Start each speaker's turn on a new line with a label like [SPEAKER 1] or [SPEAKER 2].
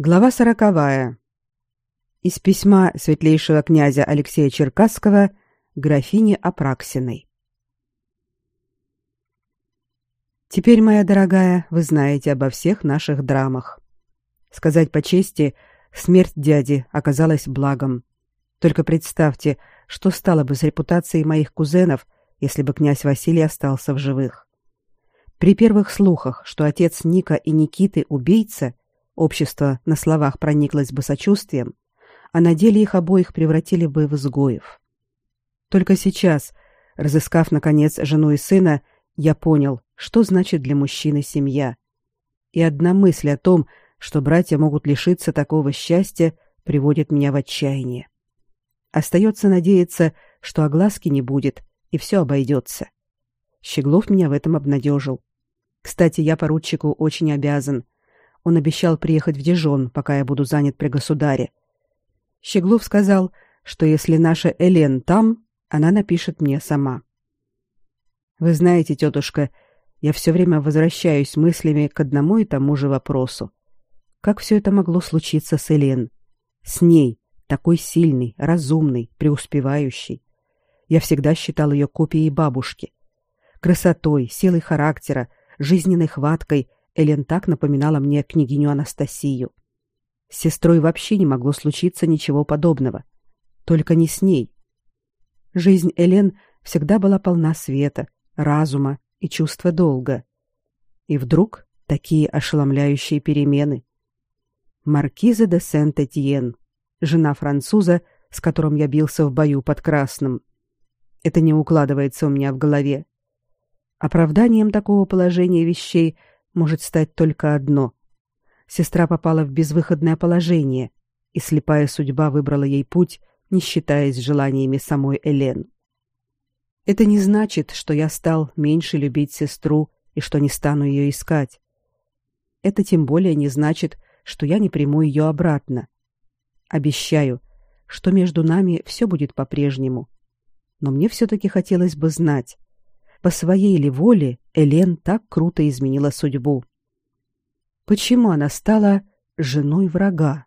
[SPEAKER 1] Глава сороковая. Из письма светлейшего князя Алексея Черкасского графине Апраксиной. Теперь, моя дорогая, вы знаете обо всех наших драмах. Сказать по чести, смерть дяди оказалась благом. Только представьте, что стало бы с репутацией моих кузенов, если бы князь Василий остался в живых. При первых слухах, что отец Ника и Никиты убийца, Общество на словах прониклось бы сочувствием, а на деле их обоих превратили бы в изгоев. Только сейчас, разыскав наконец жену и сына, я понял, что значит для мужчины семья. И одна мысль о том, что братья могут лишиться такого счастья, приводит меня в отчаяние. Остается надеяться, что огласки не будет и все обойдется. Щеглов меня в этом обнадежил. Кстати, я поручику очень обязан. Он обещал приехать в Дижон, пока я буду занят при государе. Щеглов сказал, что если наша Элен там, она напишет мне сама. Вы знаете, тетушка, я все время возвращаюсь мыслями к одному и тому же вопросу. Как все это могло случиться с Элен? С ней, такой сильной, разумной, преуспевающей. Я всегда считал ее копией бабушки. Красотой, силой характера, жизненной хваткой Элен так напоминала мне княгиню Анастасию. С сестрой вообще не могло случиться ничего подобного. Только не с ней. Жизнь Элен всегда была полна света, разума и чувства долга. И вдруг такие ошеломляющие перемены. Маркиза де Сент-Этьен, жена француза, с которым я бился в бою под Красным. Это не укладывается у меня в голове. Оправданием такого положения вещей может стать только одно. Сестра попала в безвыходное положение, и слепая судьба выбрала ей путь, не считаясь желаниями самой Элен. Это не значит, что я стал меньше любить сестру и что не стану ее искать. Это тем более не значит, что я не приму ее обратно. Обещаю, что между нами все будет по-прежнему. Но мне все-таки хотелось бы знать, по своей ли воле Элен так круто изменила судьбу? Почему она стала женой врага?